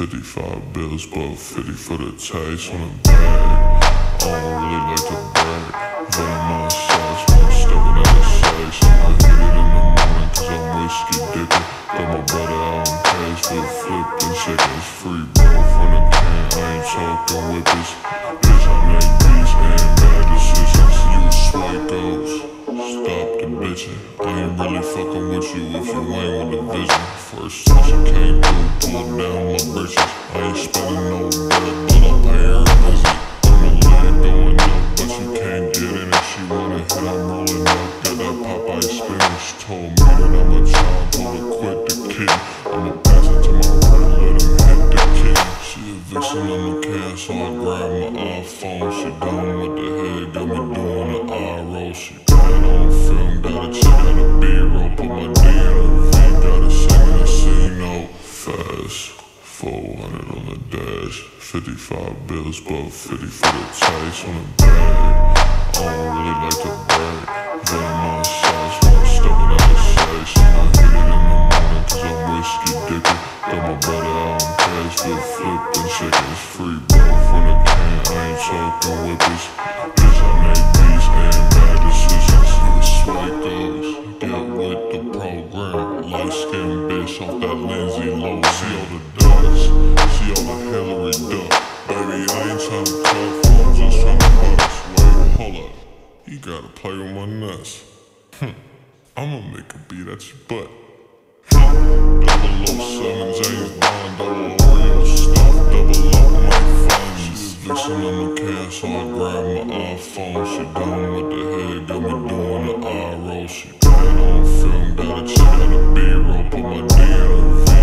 55 bills, but 50 for the taste on the bag. I don't really like to brag, running my shots when I'm stepping out of sight. I hit it in the morning cause I'm whiskey dipping. Got my brother out in cash with flipping seconds free, bro, from the can. I ain't talking whippers, bitch, I make with you if you ain't with the vision. First you came through, pull down my britches. I ain't spending no bread, but I'm paying her visit. I'm a going up, but you can't get in it. She wanna hit, I'm rolling up. Got that Popeye spinach. Told me that I'm a child, told her quit the kid. I'ma pass it to my right, let him hit the kid. She a vixen on the can, so I grab my iPhone. She done with the head, got me B-roll. Put my D in her V, got a second to see no fast. 400 on the dash, 55 bills, but 50 for the taste on the bag. I don't really like to brag, running my shots I'm stepping out of sight. So I hit it in the morning cause I'm whiskey dipping. Got my brother out in cash, with flipping seconds free, bro, from the can. I ain't talking whippers, bitch, I make beats and bad decisions. You swipe you gotta play with my nuts. Hm, I'ma make a beat at your butt. Double O seven James Bond, double Oreo stuff, double up my phone. She a vixen on the can, so I grab my iPhone. She done with the head, got me doing the eye roll. She it on film, got a check out a B-roll. Put my D in her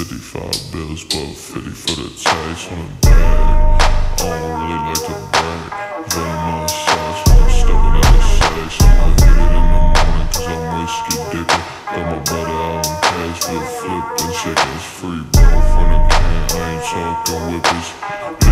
55 bills, but 50 for the taste on the bag. I don't really like to brag, running my shots when I'm stepping out of. So I hit it in the morning cause I'm whiskey dipping. Got my brother out in cash with flipping seconds free, bro, from the can. I ain't talking whippers,